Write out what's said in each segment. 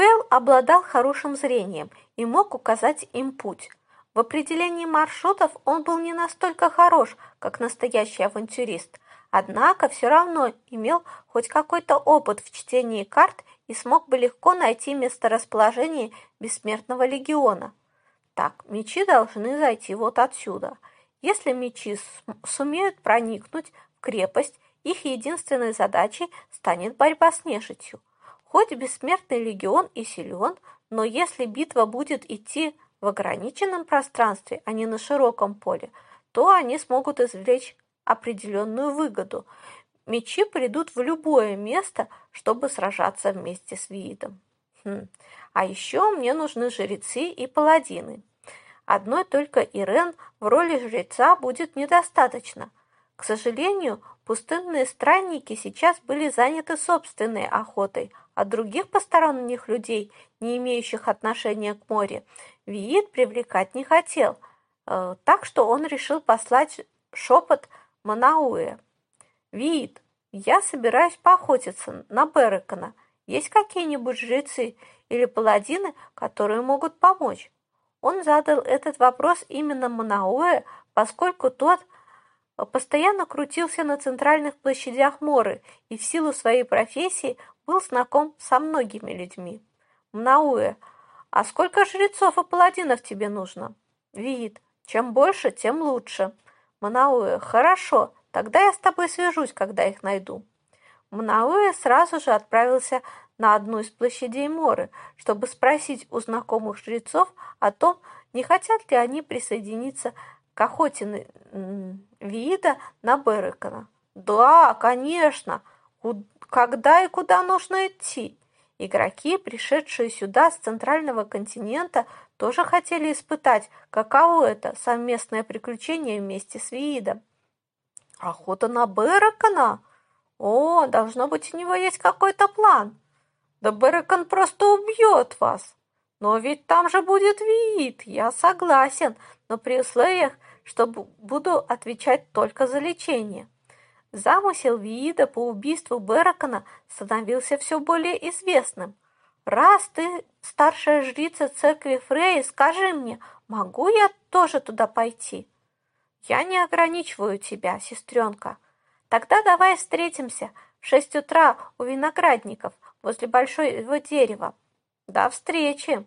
Пэл обладал хорошим зрением и мог указать им путь. В определении маршрутов он был не настолько хорош, как настоящий авантюрист, однако все равно имел хоть какой-то опыт в чтении карт и смог бы легко найти месторасположение Бессмертного легиона. Так, мечи должны зайти вот отсюда. Если мечи сумеют проникнуть в крепость, их единственной задачей станет борьба с нежитью. Хоть Бессмертный легион и силен, но если битва будет идти в ограниченном пространстве, а не на широком поле, то они смогут извлечь определенную выгоду. Мечи придут в любое место, чтобы сражаться вместе с Виидом. Хм. А еще мне нужны жрецы и паладины. Одной только Ирен в роли жреца будет недостаточно. К сожалению, пустынные странники сейчас были заняты собственной охотой, а других посторонних людей, не имеющих отношения к морю, Виит привлекать не хотел, э, так что он решил послать шепот Манауэ. «Виит, я собираюсь поохотиться на Берекона. Есть какие-нибудь жрецы или паладины, которые могут помочь?» Он задал этот вопрос именно Манауэ, поскольку тот постоянно крутился на центральных площадях Моры и в силу своей профессии был знаком со многими людьми. Мнауэ, а сколько жрецов и паладинов тебе нужно? Вид, чем больше, тем лучше. Мнауэ, хорошо, тогда я с тобой свяжусь, когда их найду. Мнауэ сразу же отправился на одну из площадей Моры, чтобы спросить у знакомых жрецов о том, не хотят ли они присоединиться к охоте Виида на Берекона. «Да, конечно! Когда и куда нужно идти?» Игроки, пришедшие сюда с центрального континента, тоже хотели испытать, каково это совместное приключение вместе с Виидом. Охота на Беракона? О, должно быть, у него есть какой-то план. Да Беракон просто убьет вас. Но ведь там же будет Виид, я согласен, но при условиях, что буду отвечать только за лечение. Замысел Виида по убийству Беракона становился все более известным. «Раз ты старшая жрица церкви Фреи, скажи мне, могу я тоже туда пойти?» «Я не ограничиваю тебя, сестренка. Тогда давай встретимся в шесть утра у виноградников возле большого дерева. До встречи!»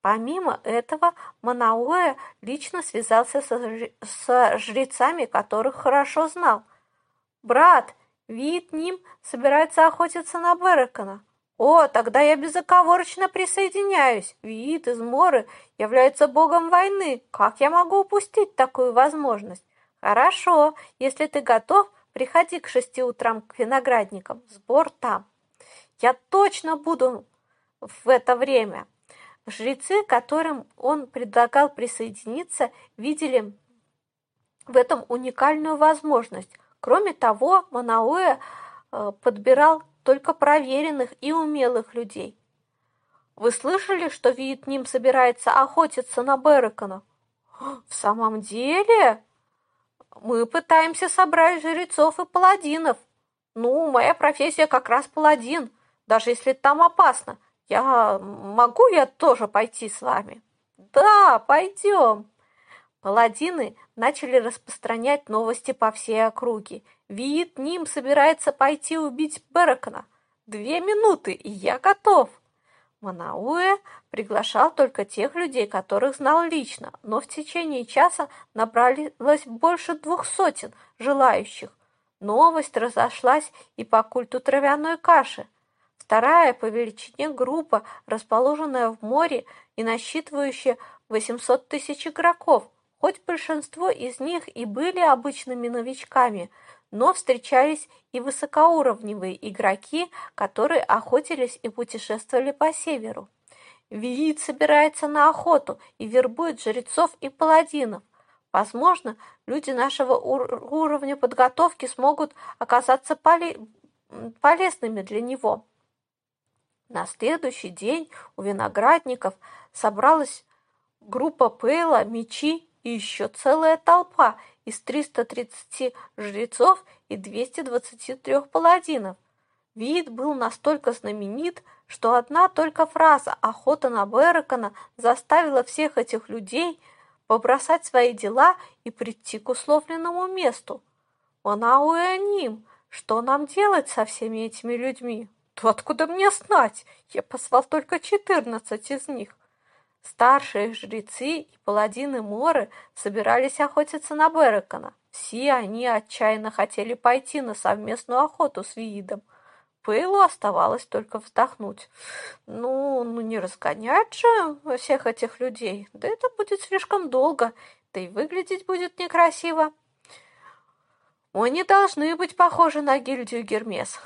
Помимо этого, Манауэ лично связался со жрецами, которых хорошо знал – «Брат, вид ним собирается охотиться на Берекона». «О, тогда я безоговорочно присоединяюсь. Виит из Моры является богом войны. Как я могу упустить такую возможность?» «Хорошо, если ты готов, приходи к шести утрам к виноградникам. Сбор там. Я точно буду в это время». Жрецы, которым он предлагал присоединиться, видели в этом уникальную возможность Кроме того, Манауэ подбирал только проверенных и умелых людей. Вы слышали, что Вьетним собирается охотиться на Берекона? В самом деле? Мы пытаемся собрать жрецов и паладинов. Ну, моя профессия как раз паладин, даже если там опасно. Я могу я тоже пойти с вами? Да, пойдем. Паладины начали распространять новости по всей округе. Виит Ним собирается пойти убить Беракона. Две минуты, и я готов. Манауэ приглашал только тех людей, которых знал лично, но в течение часа набралось больше двух сотен желающих. Новость разошлась и по культу травяной каши. Вторая по величине группа, расположенная в море и насчитывающая 800 тысяч игроков – Хоть большинство из них и были обычными новичками, но встречались и высокоуровневые игроки, которые охотились и путешествовали по северу. Виит собирается на охоту и вербует жрецов и паладинов. Возможно, люди нашего уровня подготовки смогут оказаться поле полезными для него. На следующий день у виноградников собралась группа Пейла, мечи и еще целая толпа из 330 жрецов и 223 паладинов. Вид был настолько знаменит, что одна только фраза «охота на Беракона» заставила всех этих людей побросать свои дела и прийти к условленному месту. «Манауэним, что нам делать со всеми этими людьми?» «То откуда мне знать? Я позвал только четырнадцать из них». Старшие жрецы и паладины Моры собирались охотиться на Беракона. Все они отчаянно хотели пойти на совместную охоту с Виидом, Пейлу оставалось только вздохнуть. Ну, ну не разгонять же всех этих людей. Да это будет слишком долго, да и выглядеть будет некрасиво. Мы не должны быть похожи на гильдию Гермес.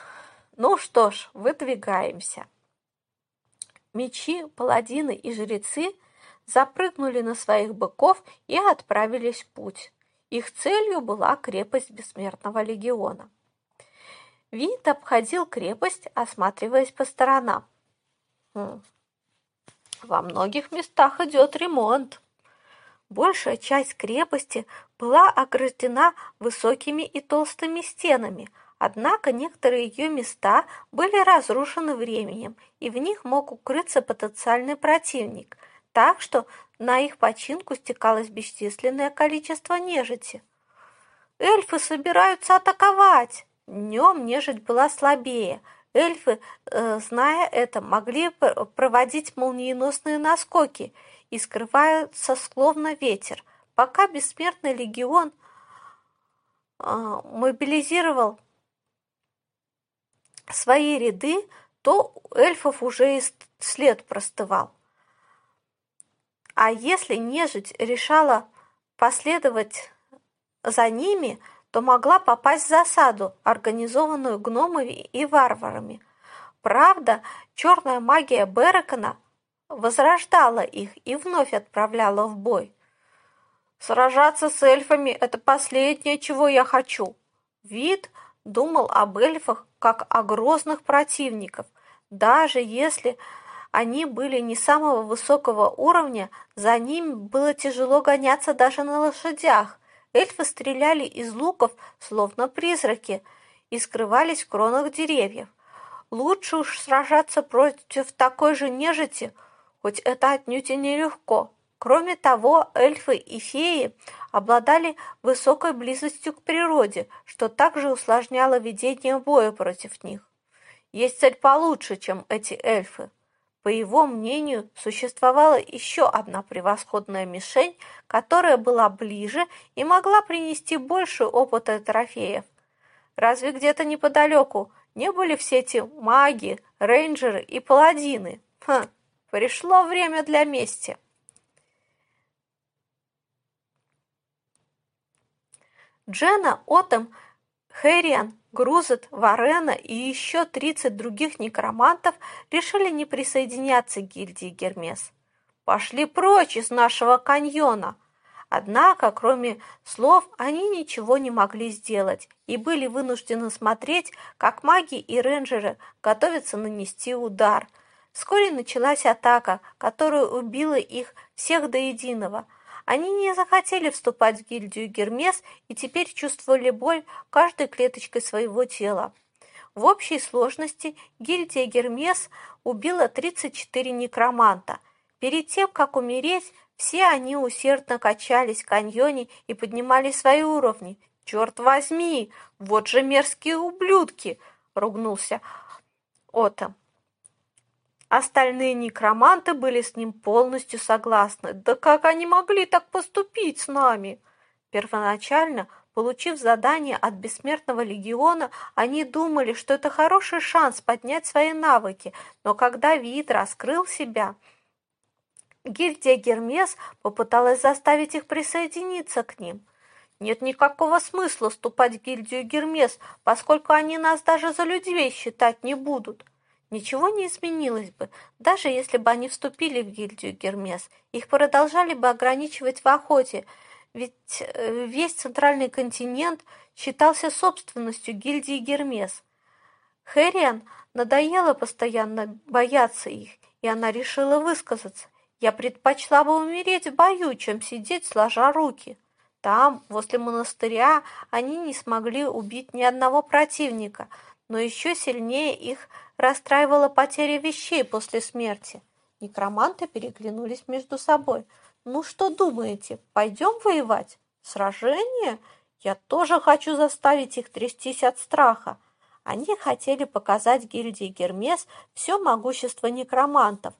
Ну что ж, выдвигаемся. Мечи, паладины и жрецы запрыгнули на своих быков и отправились в путь. Их целью была крепость Бессмертного легиона. Вид обходил крепость, осматриваясь по сторонам. Хм. Во многих местах идет ремонт. Большая часть крепости была ограждена высокими и толстыми стенами, однако некоторые ее места были разрушены временем, и в них мог укрыться потенциальный противник, так что на их починку стекалось бесчисленное количество нежити. «Эльфы собираются атаковать!» Днем нежить была слабее. Эльфы, э, зная это, могли проводить молниеносные наскоки и скрываются словно ветер. Пока бессмертный легион э, мобилизировал свои ряды, то эльфов уже и след простывал. А если нежить решала последовать за ними – то могла попасть в засаду, организованную гномами и варварами. Правда, черная магия Беракона возрождала их и вновь отправляла в бой. Сражаться с эльфами – это последнее, чего я хочу. Вид думал об эльфах как о грозных противников. Даже если они были не самого высокого уровня, за ними было тяжело гоняться даже на лошадях – Эльфы стреляли из луков, словно призраки, и скрывались в кронах деревьев. Лучше уж сражаться против такой же нежити, хоть это отнюдь и нелегко. Кроме того, эльфы и феи обладали высокой близостью к природе, что также усложняло ведение боя против них. Есть цель получше, чем эти эльфы. По его мнению, существовала еще одна превосходная мишень, которая была ближе и могла принести больше опыта трофеев. Разве где-то неподалеку не были все эти маги, рейнджеры и паладины? Хм, пришло время для мести. Джена, Отом, Хэриан Грузет, Варена и еще 30 других некромантов решили не присоединяться к гильдии Гермес. Пошли прочь из нашего каньона. Однако, кроме слов, они ничего не могли сделать и были вынуждены смотреть, как маги и рейнджеры готовятся нанести удар. Вскоре началась атака, которая убила их всех до единого – они не захотели вступать в гильдию Гермес и теперь чувствовали боль каждой клеточкой своего тела. В общей сложности гильдия Гермес убила 34 некроманта. Перед тем, как умереть, все они усердно качались в каньоне и поднимали свои уровни. «Черт возьми! Вот же мерзкие ублюдки!» — ругнулся Отом. Остальные некроманты были с ним полностью согласны. Да как они могли так поступить с нами? Первоначально, получив задание от Бессмертного Легиона, они думали, что это хороший шанс поднять свои навыки, но когда вид раскрыл себя, гильдия Гермес попыталась заставить их присоединиться к ним. Нет никакого смысла вступать в гильдию Гермес, поскольку они нас даже за людей считать не будут. Ничего не изменилось бы, даже если бы они вступили в гильдию Гермес. Их продолжали бы ограничивать в охоте, ведь э, весь центральный континент считался собственностью гильдии Гермес. Хэриан надоело постоянно бояться их, и она решила высказаться. «Я предпочла бы умереть в бою, чем сидеть сложа руки». Там, возле монастыря, они не смогли убить ни одного противника, но еще сильнее их расстраивала потеря вещей после смерти. Некроманты переглянулись между собой. «Ну что думаете, пойдем воевать? Сражение? Я тоже хочу заставить их трястись от страха». Они хотели показать гильдии Гермес все могущество некромантов,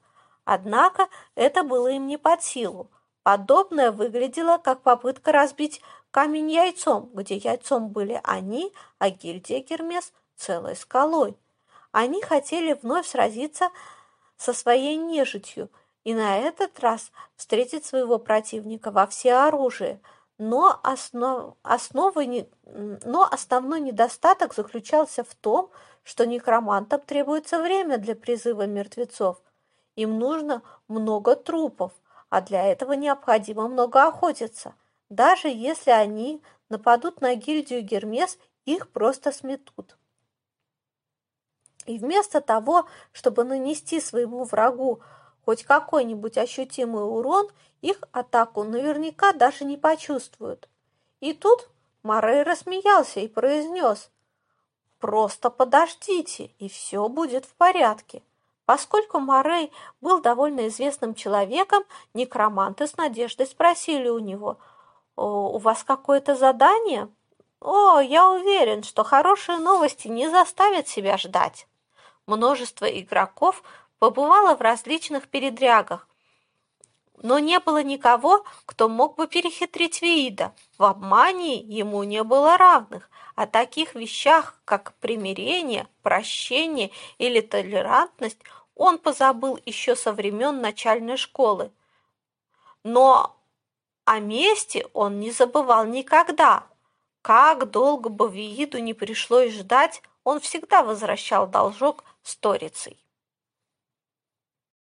однако это было им не под силу. Подобное выглядело как попытка разбить камень яйцом, где яйцом были они, а гильдия Гермес целой скалой. Они хотели вновь сразиться со своей нежитью и на этот раз встретить своего противника во всеоружии, но, основ, основы но основной недостаток заключался в том, что некромантам требуется время для призыва мертвецов. Им нужно много трупов, а для этого необходимо много охотиться. Даже если они нападут на гильдию Гермес, их просто сметут. И вместо того, чтобы нанести своему врагу хоть какой-нибудь ощутимый урон, их атаку наверняка даже не почувствуют. И тут Морей рассмеялся и произнес «Просто подождите, и все будет в порядке». Поскольку Морей был довольно известным человеком, некроманты с надеждой спросили у него «У вас какое-то задание?» «О, я уверен, что хорошие новости не заставят себя ждать». Множество игроков побывало в различных передрягах, но не было никого, кто мог бы перехитрить Виида. В обмане ему не было равных. О таких вещах, как примирение, прощение или толерантность, он позабыл еще со времен начальной школы. Но о мести он не забывал никогда. Как долго бы Вииду не пришлось ждать, он всегда возвращал должок сторицей.